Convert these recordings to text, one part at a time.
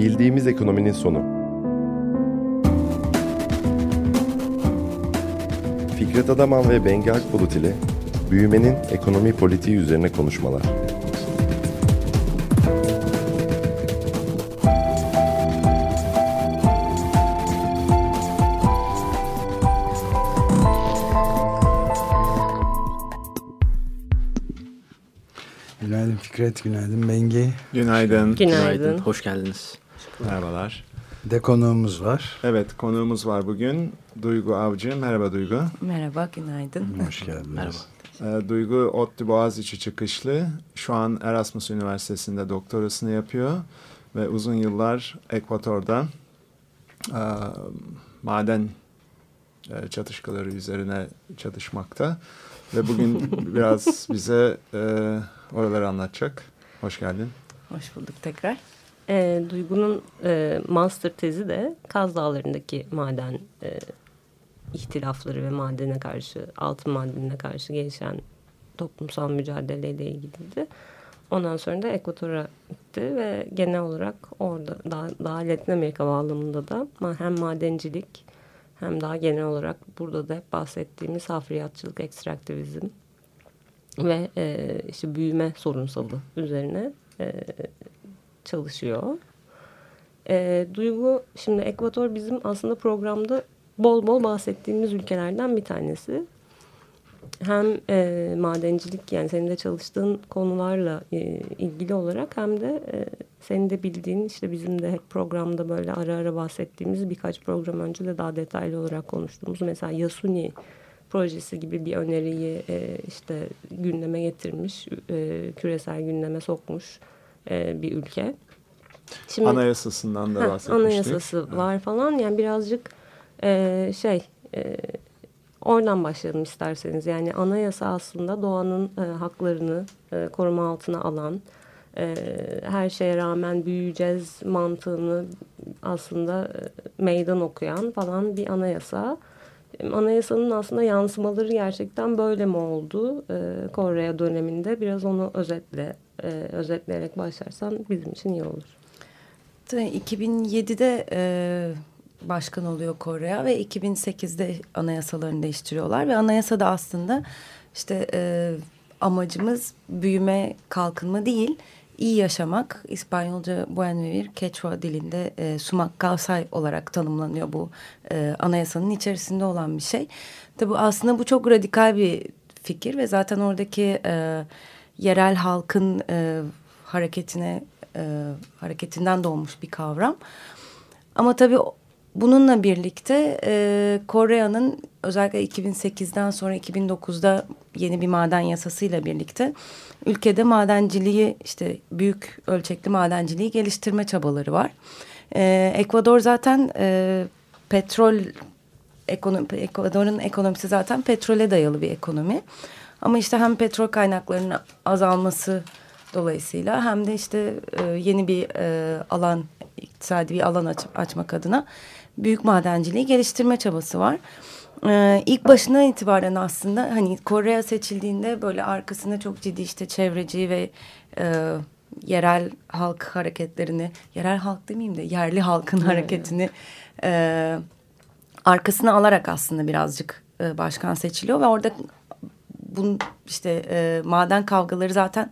Bildiğimiz ekonominin sonu. Fikret Adaman ve Bengi Akbulut ile büyümenin ekonomi politiği üzerine konuşmalar. Günaydın Fikret, günaydın Bengi. Günaydın. Günaydın. Hoş geldiniz. Merhabalar. De konuğumuz var. Evet konuğumuz var bugün. Duygu Avcı. Merhaba Duygu. Merhaba, günaydın. Hoş geldiniz. Merhaba. Ee, Duygu ODTÜ Boğaziçi çıkışlı. Şu an Erasmus Üniversitesi'nde doktorasını yapıyor. Ve uzun yıllar Ekvator'da e, maden e, çatışkaları üzerine çatışmakta. Ve bugün biraz bize e, oraları anlatacak. Hoş geldin. Hoş bulduk tekrar. E, Duygu'nun e, master tezi de Kaz Dağları'ndaki maden e, ihtilafları ve madene karşı, altın madenine karşı gelişen toplumsal mücadeleyle ilgiliydi. Ondan sonra da Ekvator'a gitti ve genel olarak orada daha, daha Latin Amerika bağlamında da hem madencilik hem daha genel olarak burada da hep bahsettiğimiz hafriyatçılık, ekstraktivizm ve e, işte büyüme sorunsalı üzerine e, çalışıyor. E, Duygu, şimdi Ekvator bizim aslında programda bol bol bahsettiğimiz ülkelerden bir tanesi. Hem e, madencilik yani senin de çalıştığın konularla e, ilgili olarak hem de e, senin de bildiğin işte bizim de hep programda böyle ara ara bahsettiğimiz birkaç program önce de daha detaylı olarak konuştuğumuz mesela Yasuni projesi gibi bir öneriyi e, işte gündeme getirmiş, e, küresel gündeme sokmuş e, bir ülke. Şimdi, anayasasından da bahsetmiştik. Anayasası var falan yani birazcık e, şey e, oradan başlayalım isterseniz. Yani anayasa aslında doğanın e, haklarını e, koruma altına alan e, her şeye rağmen büyüyeceğiz mantığını aslında e, meydan okuyan falan bir anayasa. Anayasanın aslında yansımaları gerçekten böyle mi oldu e, Kore döneminde? Biraz onu özetle, e, özetleyerek başlarsan bizim için iyi olur. 2007'de e, başkan oluyor Kore'ye ve 2008'de anayasalarını değiştiriyorlar ve anayasada aslında işte e, amacımız büyüme kalkınma değil iyi yaşamak İspanyolca buen vivir Quechua dilinde e, sumak kavsay olarak tanımlanıyor bu e, anayasanın içerisinde olan bir şey. Tabi aslında bu çok radikal bir fikir ve zaten oradaki e, yerel halkın e, hareketine e, hareketinden doğmuş bir kavram. Ama tabii bununla birlikte e, Kore'nin özellikle 2008'den sonra 2009'da yeni bir maden yasasıyla birlikte ülkede madenciliği işte büyük ölçekli madenciliği geliştirme çabaları var. E, Ekvador zaten e, petrol ekonomi, Ekvador'un ekonomisi zaten petrole dayalı bir ekonomi. Ama işte hem petrol kaynaklarının azalması dolayısıyla hem de işte e, yeni bir e, alan iktisadi bir alan aç, açmak adına büyük madenciliği geliştirme çabası var. Ee, ilk başından itibaren aslında hani Kore'ye seçildiğinde böyle arkasında çok ciddi işte çevreci ve e, yerel halk hareketlerini, yerel halk demeyeyim de yerli halkın hareketini e, arkasına alarak aslında birazcık e, başkan seçiliyor ve orada bunun işte e, maden kavgaları zaten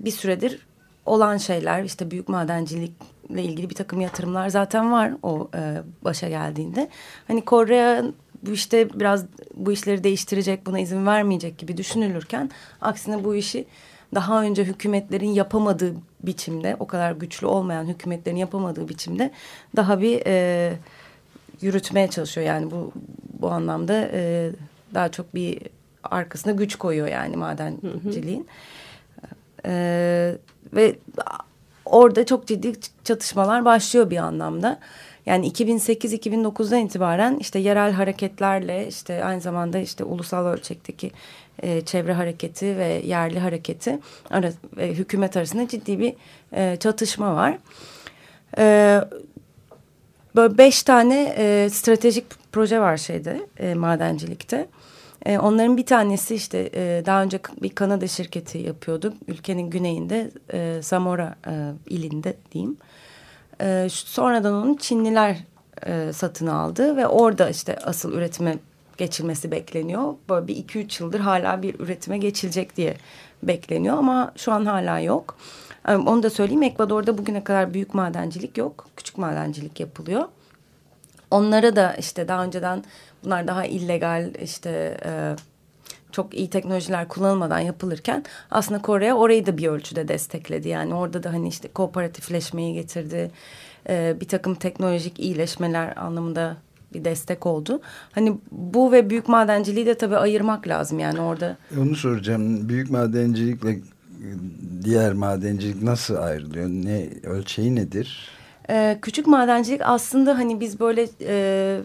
bir süredir olan şeyler işte büyük madencilikle ilgili bir takım yatırımlar zaten var o e, başa geldiğinde. Hani Kore bu işte biraz bu işleri değiştirecek buna izin vermeyecek gibi düşünülürken aksine bu işi daha önce hükümetlerin yapamadığı biçimde o kadar güçlü olmayan hükümetlerin yapamadığı biçimde daha bir e, yürütmeye çalışıyor. Yani bu bu anlamda e, daha çok bir arkasına güç koyuyor yani madenciliğin. Ee, ve orada çok ciddi çatışmalar başlıyor bir anlamda. Yani 2008-2009'dan itibaren işte yerel hareketlerle işte aynı zamanda işte ulusal ölçekteki e, çevre hareketi ve yerli hareketi ara, ve hükümet arasında ciddi bir e, çatışma var. E, böyle beş tane e, stratejik proje var şeyde e, madencilikte. E, onların bir tanesi işte e, daha önce bir Kanada şirketi yapıyordu. Ülkenin güneyinde e, Zamora e, ilinde diyeyim. E, sonradan onu Çinliler e, satın aldı ve orada işte asıl üretime geçilmesi bekleniyor. Böyle bir iki üç yıldır hala bir üretime geçilecek diye bekleniyor ama şu an hala yok. E, onu da söyleyeyim Ekvador'da bugüne kadar büyük madencilik yok. Küçük madencilik yapılıyor. Onlara da işte daha önceden bunlar daha illegal işte e, çok iyi teknolojiler kullanılmadan yapılırken aslında Kore orayı da bir ölçüde destekledi. Yani orada da hani işte kooperatifleşmeyi getirdi. E, bir takım teknolojik iyileşmeler anlamında bir destek oldu. Hani bu ve büyük madenciliği de tabii ayırmak lazım yani orada. Onu soracağım. Büyük madencilikle diğer madencilik nasıl ayrılıyor? Ne ölçeği nedir? Ee, küçük madencilik aslında hani biz böyle e,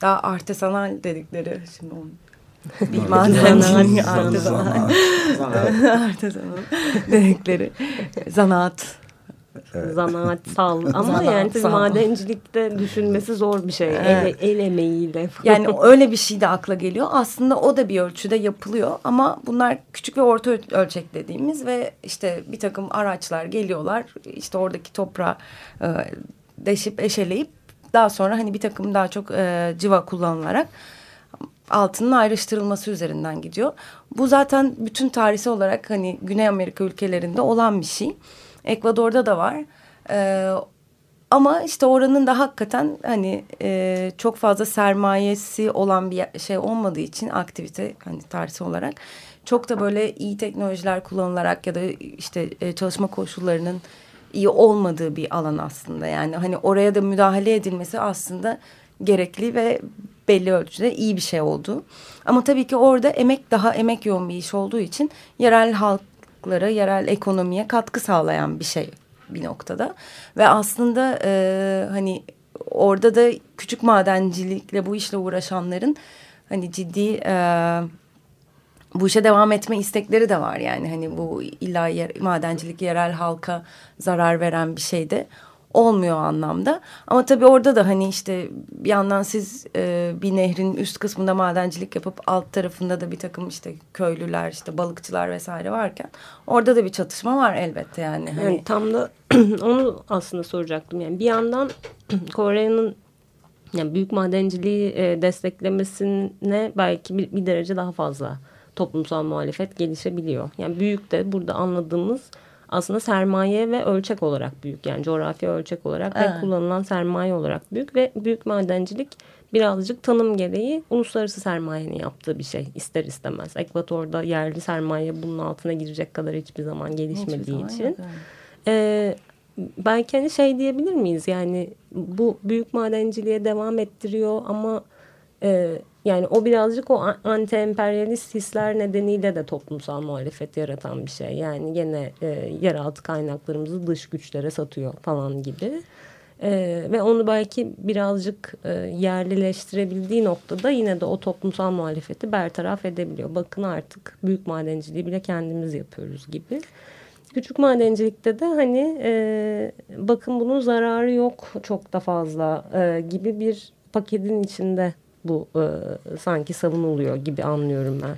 daha artesanal dedikleri şimdi onu bir madencilik artesanal artesanal dedikleri zanaat Evet. Zanaatsal ama Zanaatsal. yani tabii madencilikte düşünmesi zor bir şey. Evet. El, el emeğiyle. Yani öyle bir şey de akla geliyor. Aslında o da bir ölçüde yapılıyor ama bunlar küçük ve orta öl- ölçek dediğimiz ve işte bir takım araçlar geliyorlar. işte oradaki toprağı e, deşip eşeleyip daha sonra hani bir takım daha çok e, civa kullanılarak altının ayrıştırılması üzerinden gidiyor. Bu zaten bütün tarihsel olarak hani Güney Amerika ülkelerinde olan bir şey. Ekvador'da da var. Ee, ama işte oranın da hakikaten hani e, çok fazla sermayesi olan bir şey olmadığı için aktivite hani tarihsel olarak çok da böyle iyi teknolojiler kullanılarak ya da işte e, çalışma koşullarının iyi olmadığı bir alan aslında. Yani hani oraya da müdahale edilmesi aslında gerekli ve belli ölçüde iyi bir şey oldu. Ama tabii ki orada emek daha emek yoğun bir iş olduğu için yerel halklara, yerel ekonomiye katkı sağlayan bir şey bir noktada. Ve aslında e, hani orada da küçük madencilikle bu işle uğraşanların hani ciddi e, bu işe devam etme istekleri de var. Yani hani bu illa yer, madencilik yerel halka zarar veren bir şey de olmuyor anlamda. Ama tabii orada da hani işte bir yandan siz e, bir nehrin üst kısmında madencilik yapıp alt tarafında da bir takım işte köylüler işte balıkçılar vesaire varken orada da bir çatışma var elbette yani. Hani, Yani tam da onu aslında soracaktım. Yani bir yandan Kore'nin yani büyük madenciliği e, desteklemesine belki bir, bir derece daha fazla toplumsal muhalefet gelişebiliyor. Yani büyük de burada anladığımız aslında sermaye ve ölçek olarak büyük. Yani coğrafya ölçek olarak Evet. ve kullanılan sermaye olarak büyük ve büyük madencilik birazcık tanım gereği uluslararası sermayenin yaptığı bir şey ister istemez. Ekvator'da yerli sermaye bunun altına girecek kadar hiçbir zaman hiçbir gelişmediği zaman için. yok, evet. Ee, belki hani şey diyebilir miyiz yani bu büyük madenciliğe devam ettiriyor ama e, yani o birazcık o anti-emperyalist hisler nedeniyle de toplumsal muhalefet yaratan bir şey. Yani gene e, yeraltı kaynaklarımızı dış güçlere satıyor falan gibi. E, ve onu belki birazcık e, yerlileştirebildiği noktada yine de o toplumsal muhalefeti bertaraf edebiliyor. Bakın artık büyük madenciliği bile kendimiz yapıyoruz gibi. Küçük madencilikte de hani e, bakın bunun zararı yok çok da fazla e, gibi bir paketin içinde bu e, sanki savunuluyor gibi anlıyorum ben.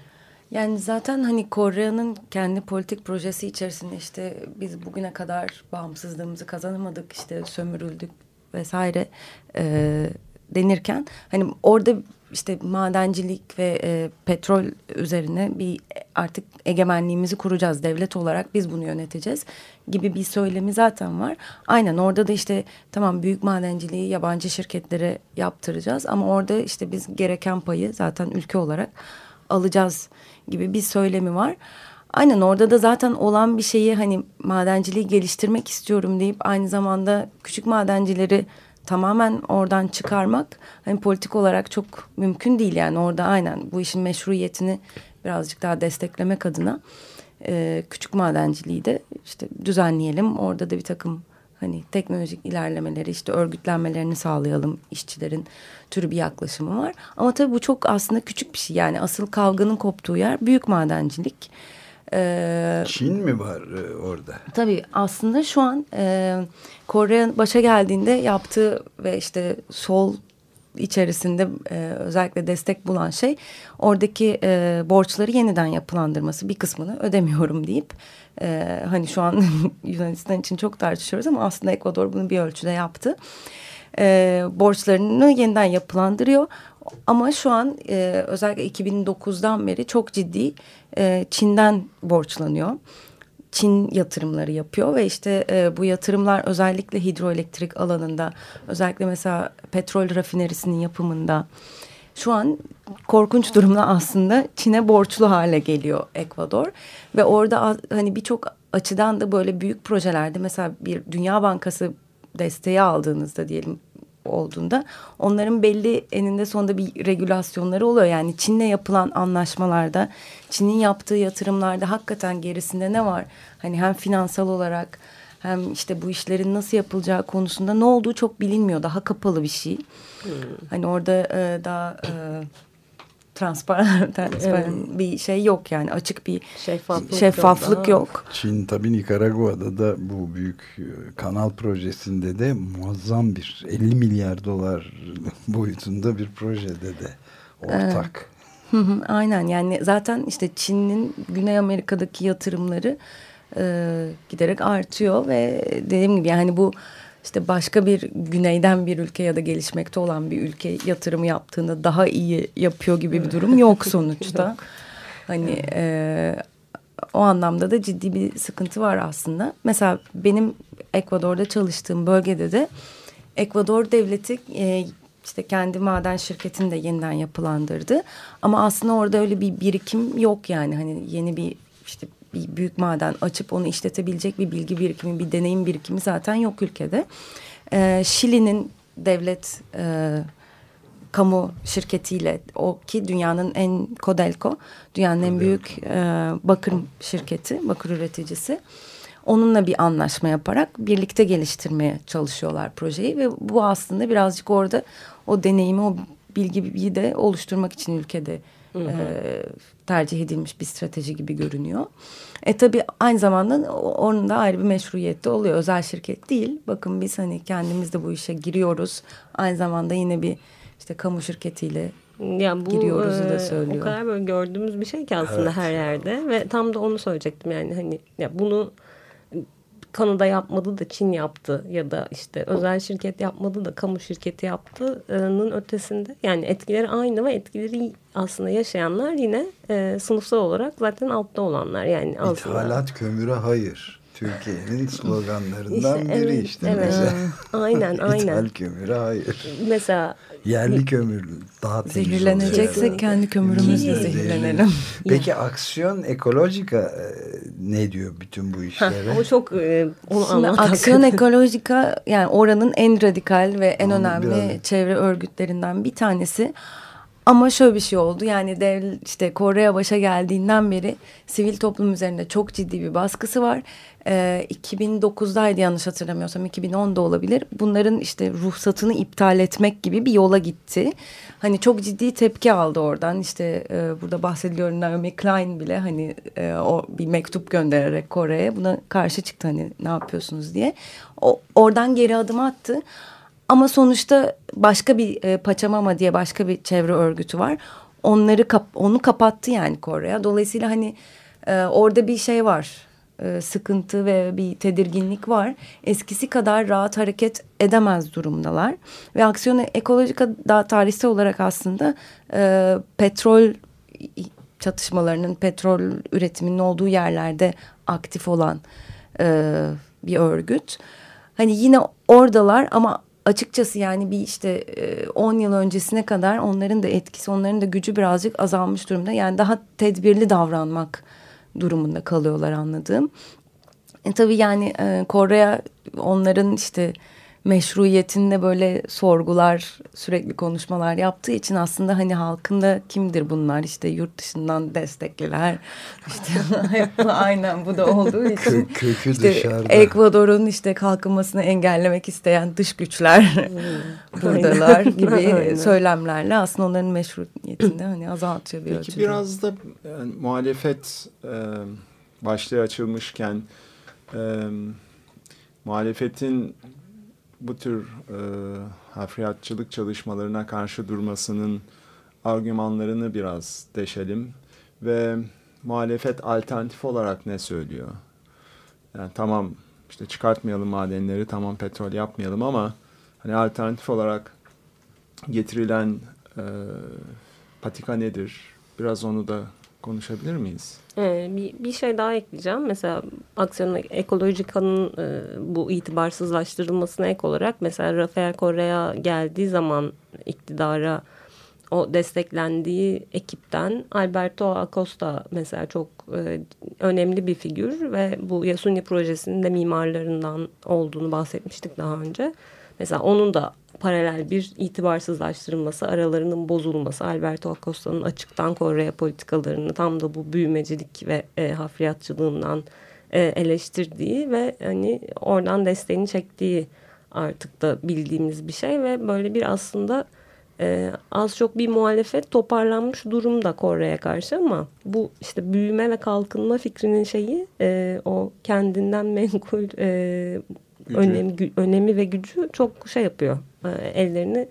Yani zaten hani Kore'nin kendi politik projesi içerisinde işte biz bugüne kadar bağımsızlığımızı kazanamadık işte sömürüldük vesaire e, denirken hani orada işte madencilik ve e, petrol üzerine bir artık egemenliğimizi kuracağız devlet olarak biz bunu yöneteceğiz gibi bir söylemi zaten var. Aynen orada da işte tamam büyük madenciliği yabancı şirketlere yaptıracağız ama orada işte biz gereken payı zaten ülke olarak alacağız gibi bir söylemi var. Aynen orada da zaten olan bir şeyi hani madenciliği geliştirmek istiyorum deyip aynı zamanda küçük madencileri tamamen oradan çıkarmak hani politik olarak çok mümkün değil yani orada aynen bu işin meşruiyetini birazcık daha desteklemek adına e, küçük madenciliği de işte düzenleyelim orada da bir takım hani teknolojik ilerlemeleri işte örgütlenmelerini sağlayalım işçilerin türü bir yaklaşımı var. Ama tabii bu çok aslında küçük bir şey yani asıl kavganın koptuğu yer büyük madencilik. Ee, Çin mi var e, orada? Tabii aslında şu an e, Kore başa geldiğinde yaptığı ve işte sol içerisinde e, özellikle destek bulan şey oradaki e, borçları yeniden yapılandırması bir kısmını ödemiyorum deyip e, hani şu an Yunanistan için çok tartışıyoruz ama aslında Ekvador bunu bir ölçüde yaptı. E, borçlarını yeniden yapılandırıyor ama şu an e, özellikle 2009'dan beri çok ciddi e, Çin'den borçlanıyor. Çin yatırımları yapıyor ve işte e, bu yatırımlar özellikle hidroelektrik alanında özellikle mesela petrol rafinerisinin yapımında şu an korkunç durumda aslında Çin'e borçlu hale geliyor Ekvador ve orada hani birçok açıdan da böyle büyük projelerde mesela bir Dünya Bankası desteği aldığınızda diyelim olduğunda onların belli eninde sonunda bir regülasyonları oluyor. Yani Çin'le yapılan anlaşmalarda, Çin'in yaptığı yatırımlarda hakikaten gerisinde ne var? Hani hem finansal olarak hem işte bu işlerin nasıl yapılacağı konusunda ne olduğu çok bilinmiyor. Daha kapalı bir şey. Hmm. Hani orada e, daha e, transparan, transparan evet. bir şey yok yani açık bir şeffaflık, şeffaflık yok, yok. Çin tabii Nikaragua'da da bu büyük e, kanal projesinde de muazzam bir 50 milyar dolar boyutunda bir projede de ortak. Evet. Aynen yani zaten işte Çin'in Güney Amerika'daki yatırımları e, giderek artıyor ve dediğim gibi yani bu işte başka bir güneyden bir ülke ya da gelişmekte olan bir ülke yatırımı yaptığında daha iyi yapıyor gibi bir durum yok sonuçta. yok. Hani e, o anlamda da ciddi bir sıkıntı var aslında. Mesela benim Ekvador'da çalıştığım bölgede de Ekvador devleti e, işte kendi maden şirketini de yeniden yapılandırdı. Ama aslında orada öyle bir birikim yok yani hani yeni bir işte bir büyük maden açıp onu işletebilecek bir bilgi birikimi, bir deneyim birikimi zaten yok ülkede. E, Şili'nin devlet e, kamu şirketiyle o ki dünyanın en Codelco dünyanın en büyük e, bakır şirketi, bakır üreticisi. Onunla bir anlaşma yaparak birlikte geliştirmeye çalışıyorlar projeyi ve bu aslında birazcık orada o deneyimi, o bilgiyi de oluşturmak için ülkede hı hı. E, tercih edilmiş bir strateji gibi görünüyor. E tabii aynı zamanda onun da ayrı bir meşruiyette oluyor. Özel şirket değil. Bakın biz hani kendimiz de bu işe giriyoruz. Aynı zamanda yine bir işte kamu şirketiyle ya bu, giriyoruz da söylüyor. O kadar böyle gördüğümüz bir şey ki aslında evet. her yerde ve tam da onu söyleyecektim yani hani ya bunu Kanada yapmadı da Çin yaptı ya da işte özel şirket yapmadı da kamu şirketi yaptığının ötesinde yani etkileri aynı ve etkileri aslında yaşayanlar yine e, sınıfsal olarak zaten altta olanlar yani aslında. İthalat kömüre hayır. Türkiye'nin sloganlarından işte, biri evet, işte evet. mesela. Aynen aynen. İthal kömüre hayır. Mesela yerli kömür daha temiz Zehirleneceksek kendi kömürümüzle zehirlenelim. Peki aksiyon ekolojika e, ne diyor bütün bu işlere? Ha, o çok e, onu anlatmak. Aksiyon ekolojika yani oranın en radikal ve en Onu önemli biraz... çevre örgütlerinden bir tanesi. Ama şöyle bir şey oldu yani dev, işte Kore'ye başa geldiğinden beri sivil toplum üzerinde çok ciddi bir baskısı var. Ee, 2009'daydı yanlış hatırlamıyorsam 2010'da olabilir. Bunların işte ruhsatını iptal etmek gibi bir yola gitti. Hani çok ciddi tepki aldı oradan işte e, burada bahsediliyor Naomi Klein bile hani e, o bir mektup göndererek Kore'ye buna karşı çıktı hani ne yapıyorsunuz diye. O, oradan geri adım attı. Ama sonuçta başka bir e, Paçamama diye başka bir çevre örgütü var. Onları kap, onu kapattı yani Kore'ye. Dolayısıyla hani e, orada bir şey var. E, sıkıntı ve bir tedirginlik var. Eskisi kadar rahat hareket edemez durumdalar. Ve aksiyon ekolojik daha tarihsel olarak aslında e, petrol çatışmalarının, petrol üretiminin olduğu yerlerde aktif olan e, bir örgüt. Hani yine oradalar ama açıkçası yani bir işte 10 yıl öncesine kadar onların da etkisi, onların da gücü birazcık azalmış durumda. Yani daha tedbirli davranmak durumunda kalıyorlar anladığım. E, tabii yani e, Kore onların işte meşruiyetinde böyle sorgular sürekli konuşmalar yaptığı için aslında hani halkında kimdir bunlar? İşte yurt dışından destekliler. İşte aynen bu da olduğu için. kökü işte dışarıda. Ekvador'un işte kalkınmasını engellemek isteyen dış güçler buradalar gibi söylemlerle aslında onların meşruiyetini hani azaltıyor bir Peki ölçüde. biraz da yani, muhalefet e, başlığı açılmışken e, muhalefetin bu tür e, hafriyatçılık çalışmalarına karşı durmasının argümanlarını biraz deşelim ve muhalefet alternatif olarak ne söylüyor? Yani tamam işte çıkartmayalım madenleri, tamam petrol yapmayalım ama hani alternatif olarak getirilen e, patika nedir? Biraz onu da konuşabilir miyiz? Ee, bir, bir şey daha ekleyeceğim. Mesela Aksiyon Ekolojika'nın e, bu itibarsızlaştırılmasına ek olarak mesela Rafael Correa geldiği zaman iktidara o desteklendiği ekipten Alberto Acosta mesela çok e, önemli bir figür ve bu Yasuni projesinin de mimarlarından olduğunu bahsetmiştik daha önce. Mesela onun da paralel bir itibarsızlaştırılması, aralarının bozulması, Alberto Acosta'nın açıktan Kore politikalarını tam da bu büyümecilik ve e, hafriyatçılığından e, eleştirdiği ve hani oradan desteğini çektiği artık da bildiğimiz bir şey ve böyle bir aslında e, az çok bir muhalefet toparlanmış durumda Kore'ye karşı ama bu işte büyüme ve kalkınma fikrinin şeyi e, o kendinden menkul e, önemi, önemi ve gücü çok şey yapıyor. E, ellerini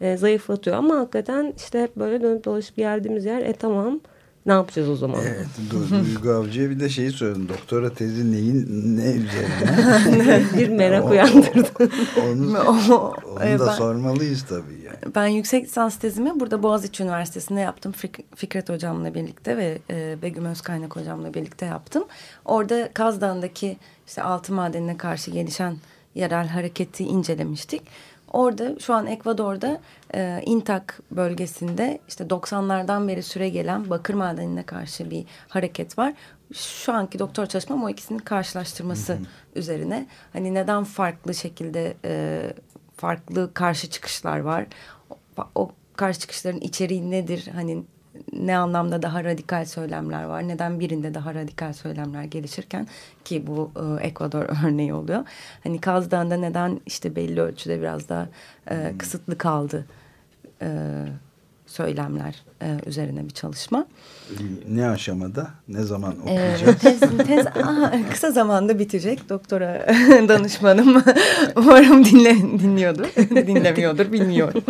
e, zayıflatıyor. Ama hakikaten işte böyle dönüp dolaşıp geldiğimiz yer e tamam ne yapacağız o zaman? Evet, Duygu Avcı'ya bir de şeyi söyledim. Doktora tezi neyin ne üzerine? bir merak uyandırdı. onu, onu e, da ben- sormalıyız tabii yani. Ben yüksek lisans tezimi burada Boğaziçi Üniversitesi'nde yaptım. Fik- Fikret Hocam'la birlikte ve e, Begüm Özkaynak Hocam'la birlikte yaptım. Orada Kaz Dağı'ndaki işte altın madenine karşı gelişen yerel hareketi incelemiştik. Orada şu an Ekvador'da e, İntak bölgesinde işte 90'lardan beri süre gelen bakır madenine karşı bir hareket var. Şu anki doktor çalışmam o ikisinin karşılaştırması üzerine. Hani neden farklı şekilde e, farklı karşı çıkışlar var. O, o karşı çıkışların içeriği nedir? Hani ne anlamda daha radikal söylemler var? Neden birinde daha radikal söylemler gelişirken ki bu e, Ekvador örneği oluyor. Hani Kaz Dağı'nda neden işte belli ölçüde biraz daha e, kısıtlı kaldı e, söylemler e, üzerine bir çalışma. Ne aşamada? Ne zaman Ee, okuyacağız? tez, tez aha, kısa zamanda bitecek. Doktora danışmanım. Umarım dinle, dinliyordur. Dinlemiyordur bilmiyorum.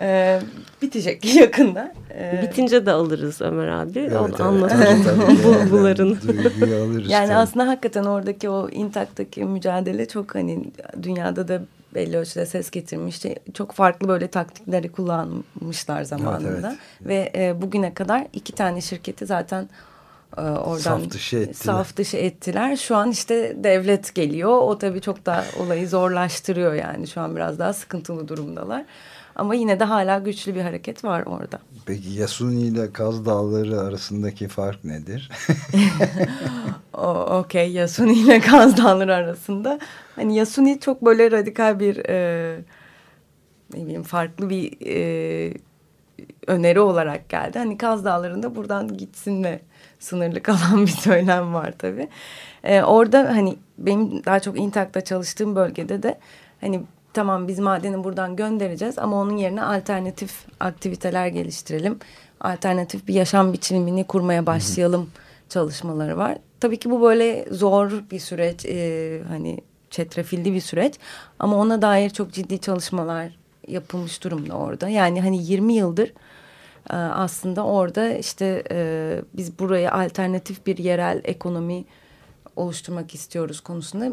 Ee, bitecek yakında. Ee, Bitince de alırız Ömer abi. Evet, evet, anlatır bulgularını. Duyguyu alırız. Yani tabii. aslında hakikaten oradaki o intaktaki mücadele çok hani dünyada da belli ölçüde ses getirmişti. Çok farklı böyle taktikleri kullanmışlar zamanında. Ve e, bugüne kadar iki tane şirketi zaten e, oradan Saf dışı ettiler. saf dışı ettiler. Şu an işte devlet geliyor. O tabii çok daha olayı zorlaştırıyor yani. Şu an biraz daha sıkıntılı durumdalar. Ama yine de hala güçlü bir hareket var orada. Peki Yasuni ile Kaz Dağları arasındaki fark nedir? Okey Yasuni ile Kaz Dağları arasında. Hani Yasuni çok böyle radikal bir e, ne bileyim farklı bir e, öneri olarak geldi. Hani Kaz Dağları'nda buradan gitsinle sınırlı kalan bir söylem var tabii. E, orada hani benim daha çok Intak'ta çalıştığım bölgede de hani tamam biz madeni buradan göndereceğiz ama onun yerine alternatif aktiviteler geliştirelim. Alternatif bir yaşam biçimini kurmaya başlayalım çalışmaları var. Tabii ki bu böyle zor bir süreç, e, hani çetrefilli bir süreç ama ona dair çok ciddi çalışmalar yapılmış durumda orada. Yani hani 20 yıldır e, aslında orada işte e, biz buraya alternatif bir yerel ekonomi oluşturmak istiyoruz konusunda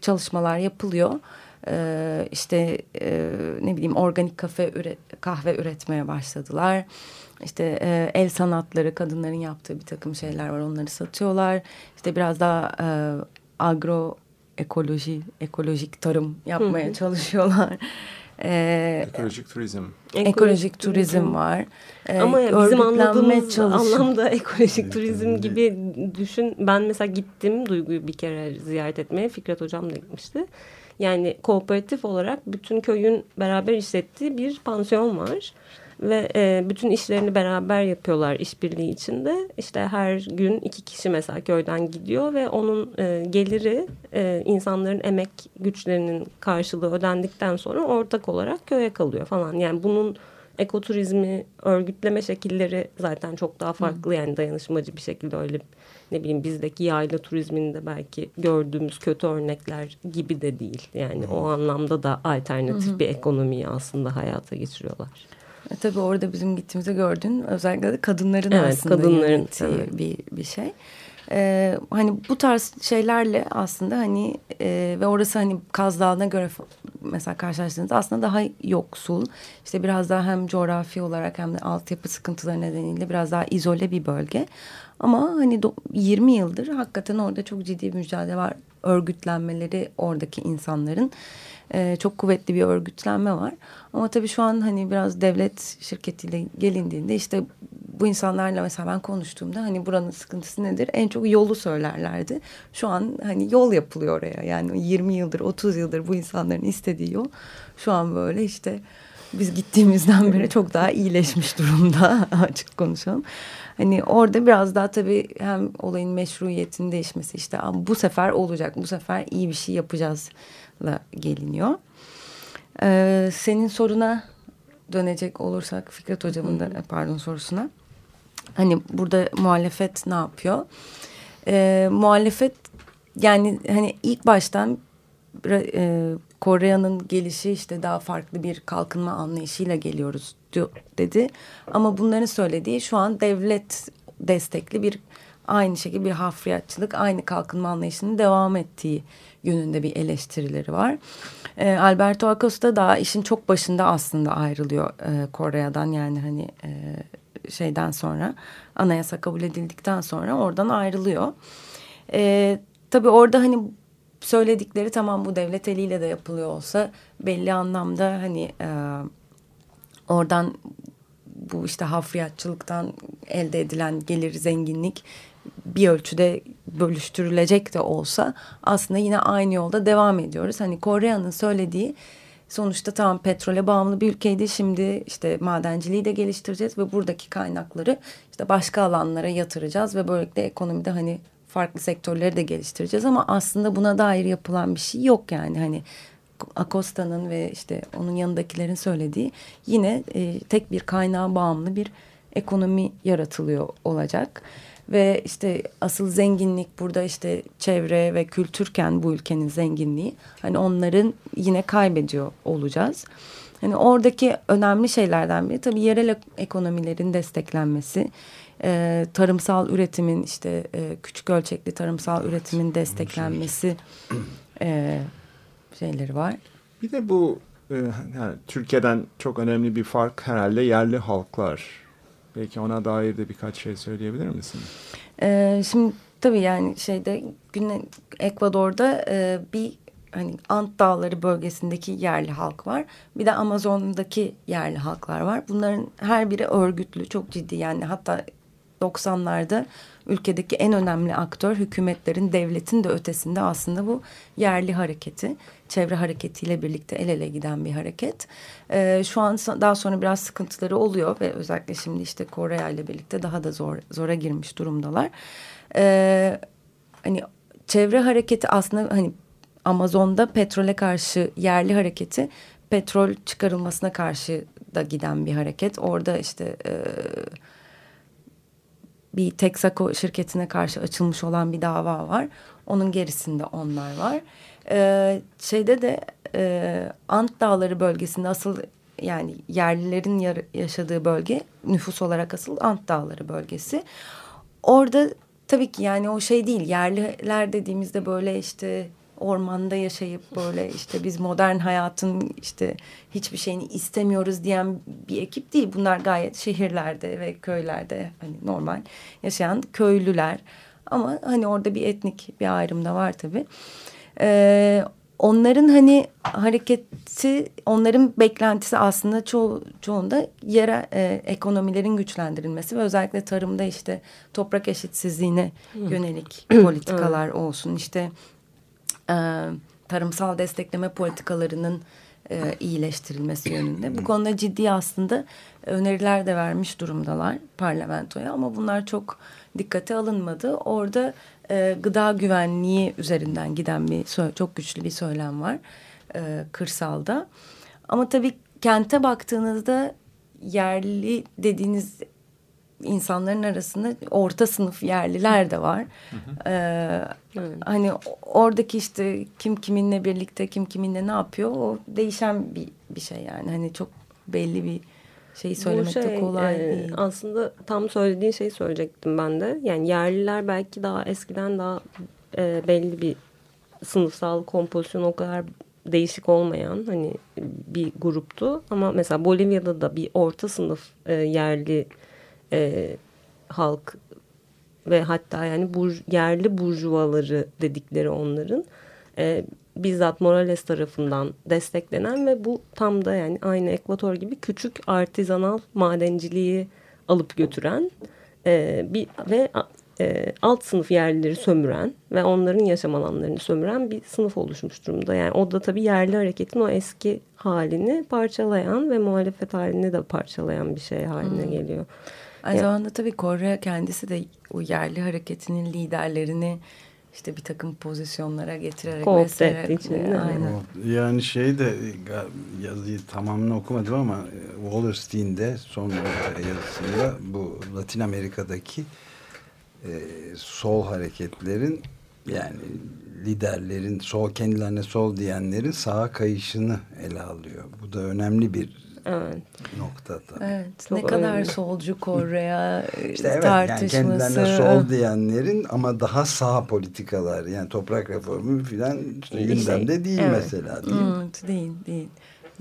çalışmalar yapılıyor. E, işte e, ne bileyim organik kafe üre, kahve üretmeye başladılar. İşte e, el sanatları kadınların yaptığı bir takım şeyler var onları satıyorlar. İşte biraz daha e, agro ekoloji ekolojik tarım yapmaya Hı hı. çalışıyorlar. E, Ekolojik turizm. ekolojik turizm var. E, Ama ya bizim anladığımız çalışım- anlamda ekolojik Evet, turizm evet. gibi düşün. Ben mesela gittim Duygu'yu bir kere ziyaret etmeye. Fikret Hocam da gitmişti. Yani kooperatif olarak bütün köyün beraber işlettiği bir pansiyon var. Ve e, bütün işlerini beraber yapıyorlar işbirliği içinde. İşte her gün iki kişi mesela köyden gidiyor ve onun e, geliri e, insanların emek güçlerinin karşılığı ödendikten sonra ortak olarak köye kalıyor falan. Yani bunun Ekoturizmi örgütleme şekilleri zaten çok daha farklı yani dayanışmacı bir şekilde öyle ne bileyim bizdeki yayla turizminde belki gördüğümüz kötü örnekler gibi de değil. Yani o anlamda da alternatif bir ekonomiyi aslında hayata geçiriyorlar. E, tabii orada bizim gittiğimizde gördüğün özellikle de kadınların Evet, aslında kadınların, yönettiği evet. bir, bir şey. Ee, hani bu tarz şeylerle aslında hani e, ve orası hani Kaz Dağı'na göre mesela karşılaştığınızda aslında daha yoksul. İşte biraz daha hem coğrafi olarak hem de altyapı sıkıntıları nedeniyle biraz daha izole bir bölge. Ama hani do- 20 yıldır hakikaten orada çok ciddi bir mücadele var. Örgütlenmeleri oradaki insanların. Ee, çok kuvvetli bir örgütlenme var. Ama tabii şu an hani biraz devlet şirketiyle gelindiğinde işte bu insanlarla mesela ben konuştuğumda hani buranın sıkıntısı nedir? En çok yolu söylerlerdi. Şu an hani yol yapılıyor oraya. Yani 20 yıldır 30 yıldır bu insanların istediği yol şu an böyle işte biz gittiğimizden beri çok daha iyileşmiş durumda açık konuşalım. Hani orada biraz daha tabii hem olayın meşruiyetinin değişmesi işte "Aa, bu sefer olacak bu sefer iyi bir şey yapacağızla geliniyor. Ee, senin soruna dönecek olursak Fikret hocamın da pardon sorusuna. Hani burada muhalefet ne yapıyor? Ee, muhalefet yani hani ilk baştan e, Kore'nin gelişi işte daha farklı bir kalkınma anlayışıyla geliyoruz dedi. Ama bunların söylediği şu an devlet destekli bir aynı şekilde bir hafriyatçılık, aynı kalkınma anlayışının devam ettiği yönünde bir eleştirileri var. E, Alberto Acosta da işin çok başında aslında ayrılıyor e, Kore'den yani hani e, şeyden sonra anayasa kabul edildikten sonra oradan ayrılıyor. E, tabii orada hani söyledikleri tamam bu devlet eliyle de yapılıyor olsa belli anlamda hani e, oradan bu işte hafriyatçılıktan elde edilen gelir zenginlik bir ölçüde bölüştürülecek de olsa aslında yine aynı yolda devam ediyoruz. Hani Kore'nin söylediği sonuçta tamam petrole bağımlı bir ülkeydi. Şimdi işte madenciliği de geliştireceğiz ve buradaki kaynakları işte başka alanlara yatıracağız ve böylelikle ekonomide hani farklı sektörleri de geliştireceğiz ama aslında buna dair yapılan bir şey yok yani hani Akosta'nın ve işte onun yanındakilerin söylediği yine e, tek bir kaynağa bağımlı bir ekonomi yaratılıyor olacak. Ve işte asıl zenginlik burada işte çevre ve kültürken bu ülkenin zenginliği hani onların yine kaybediyor olacağız. Hani oradaki önemli şeylerden biri tabii yerel ekonomilerin desteklenmesi, e, tarımsal üretimin işte e, küçük ölçekli tarımsal üretimin desteklenmesi e, şeyleri var. Bir de bu e, yani Türkiye'den çok önemli bir fark herhalde yerli halklar. Belki ona dair de birkaç şey söyleyebilir misin? Ee, şimdi tabii yani şeyde Güney Ekvador'da e, bir hani Ant Dağları bölgesindeki yerli halk var. Bir de Amazon'daki yerli halklar var. Bunların her biri örgütlü, çok ciddi yani hatta 90'larda ülkedeki en önemli aktör hükümetlerin, devletin de ötesinde aslında bu yerli hareketi. Çevre hareketiyle birlikte el ele giden bir hareket. Ee, şu an daha sonra biraz sıkıntıları oluyor ve özellikle şimdi işte Kore ile birlikte daha da zor zora girmiş durumdalar. Ee, hani çevre hareketi aslında hani Amazon'da petrole karşı yerli hareketi petrol çıkarılmasına karşı da giden bir hareket. Orada işte e, bir Texaco şirketine karşı açılmış olan bir dava var. Onun gerisinde onlar var. Ee, şeyde de e, Ant Dağları bölgesinde asıl yani yerlilerin yaşadığı bölge nüfus olarak asıl Ant Dağları bölgesi. Orada tabii ki yani o şey değil yerliler dediğimizde böyle işte ormanda yaşayıp böyle işte biz modern hayatın işte hiçbir şeyini istemiyoruz diyen bir ekip değil. Bunlar gayet şehirlerde ve köylerde hani normal yaşayan köylüler. Ama hani orada bir etnik bir ayrım da var tabii. Ee, onların hani hareketi, onların beklentisi aslında çoğu, çoğunda yere e, ekonomilerin güçlendirilmesi ve özellikle tarımda işte toprak eşitsizliğine yönelik politikalar olsun. İşte e, tarımsal destekleme politikalarının e, iyileştirilmesi yönünde. Bu konuda ciddi aslında öneriler de vermiş durumdalar parlamentoya ama bunlar çok dikkate alınmadı. Orada e, gıda güvenliği üzerinden giden bir çok güçlü bir söylem var e, kırsalda. Ama tabii kente baktığınızda yerli dediğiniz insanların arasında orta sınıf yerliler de var. Ee, Evet. Hani oradaki işte kim kiminle birlikte kim kiminle ne yapıyor o değişen bir, bir şey yani. Hani çok belli bir şeyi söylemek Bu de şey, kolay e, değil. Aslında tam söylediğin şeyi söyleyecektim ben de. Yani yerliler belki daha eskiden daha e, belli bir sınıfsal kompozisyon o kadar değişik olmayan hani bir gruptu. Ama mesela Bolivya'da da bir orta sınıf e, yerli e, halk ve hatta yani burj, yerli burjuvaları dedikleri onların e, bizzat Morales tarafından desteklenen ve bu tam da yani aynı Ekvator gibi küçük artizanal madenciliği alıp götüren e, bir ve e, alt sınıf yerlileri sömüren ve onların yaşam alanlarını sömüren bir sınıf oluşmuş durumda. Yani o da tabii yerli hareketin o eski halini parçalayan ve muhalefet halini de parçalayan bir şey haline geliyor. Aynı Ya- zamanda tabii Kore kendisi de o yerli hareketinin liderlerini işte bir takım pozisyonlara getirerek Koopte vesaire. için? Aynen. Yani şey de yazıyı tamamını okumadım ama e, Wallerstein'de son yazısında bu Latin Amerika'daki e, sol hareketlerin yani liderlerin sol kendilerine sol diyenlerin sağa kayışını ele alıyor. Bu da önemli bir Evet. nokta tabii. Evet. Çok ne kadar önemli. solcu Kore'ye İşte evet yani tartışması. kendilerine sol diyenlerin ama daha sağ politikalar yani toprak reformu filan işte İyi şey. gündemde değil Evet. mesela değil mi? Evet, değil değil.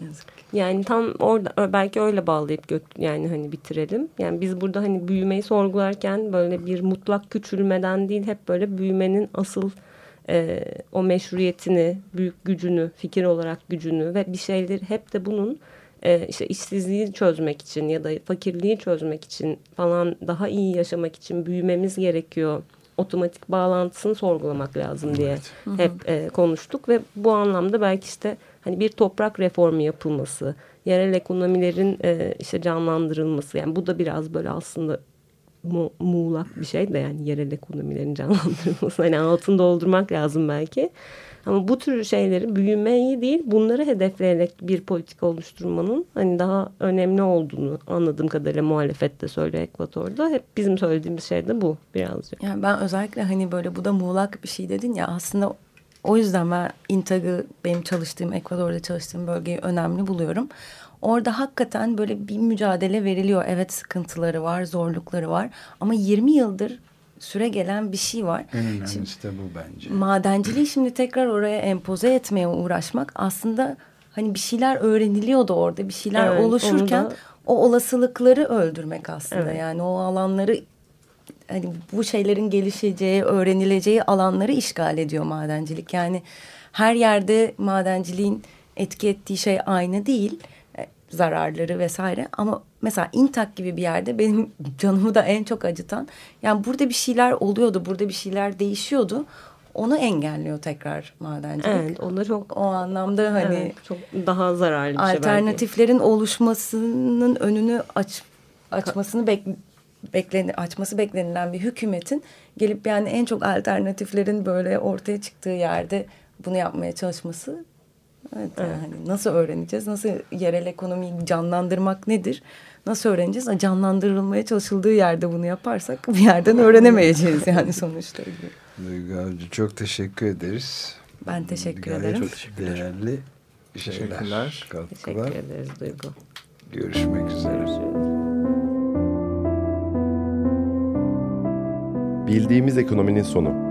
Yazık. Yani tam orada belki öyle bağlayıp gö yani hani bitirelim. Yani biz burada hani büyümeyi sorgularken böyle bir mutlak küçülmeden değil hep böyle büyümenin asıl e, o meşruiyetini, büyük gücünü, fikir olarak gücünü ve bir şeyleri hep de bunun e, işte işsizliği çözmek için ya da fakirliği çözmek için falan daha iyi yaşamak için büyümemiz gerekiyor. Otomatik bağlantısını sorgulamak lazım diye hep e, konuştuk ve bu anlamda belki işte hani bir toprak reformu yapılması, yerel ekonomilerin e, işte canlandırılması yani bu da biraz böyle aslında mu, muğlak bir şey de yani yerel ekonomilerin canlandırılması hani altını doldurmak lazım belki. Ama bu tür şeyleri büyümeyi değil bunları hedefleyerek bir politika oluşturmanın hani daha önemli olduğunu anladığım kadarıyla muhalefette söylüyor Ekvator'da. Hep bizim söylediğimiz şey de bu birazcık. Yani ben özellikle hani böyle bu da muğlak bir şey dedin ya aslında o yüzden ben İNTAG'ı benim çalıştığım Ekvador'da çalıştığım bölgeyi önemli buluyorum. Orada hakikaten böyle bir mücadele veriliyor. Evet sıkıntıları var, zorlukları var ama 20 yıldır süre gelen bir şey var. En Şimdi- önemlisi de bu bence. madenciliği şimdi tekrar oraya empoze etmeye uğraşmak aslında hani bir şeyler öğreniliyordu orada bir şeyler Evet, oluşurken da- o olasılıkları öldürmek aslında Evet. yani o alanları hani bu şeylerin gelişeceği öğrenileceği alanları işgal ediyor madencilik yani her yerde madenciliğin etki ettiği şey aynı değil zararları vesaire ama mesela İntak gibi bir yerde benim canımı da en çok acıtan yani burada bir şeyler oluyordu burada bir şeyler değişiyordu onu engelliyor tekrar madencilik. Evet o da çok O anlamda hani evet, çok daha zararlı bir şey belki. alternatiflerin oluşmasının önünü aç açmasını bek, bekleni, açması beklenilen bir hükümetin gelip yani en çok alternatiflerin böyle ortaya çıktığı yerde bunu yapmaya çalışması evet, yani hani nasıl öğreneceğiz? Nasıl yerel ekonomiyi canlandırmak nedir? Nasıl öğreneceğiz? Ha, Canlandırılmaya çalışıldığı yerde bunu yaparsak bir yerden öğrenemeyeceğiz yani sonuçta. Duygu Avcı çok teşekkür ederiz. Ben teşekkür Gayet ederim. Çok değerli şeyler, Teşekkürler. katkılar. Teşekkür ederiz Duygu. Görüşmek üzere. Görüşürüz. Bildiğimiz ekonominin sonu.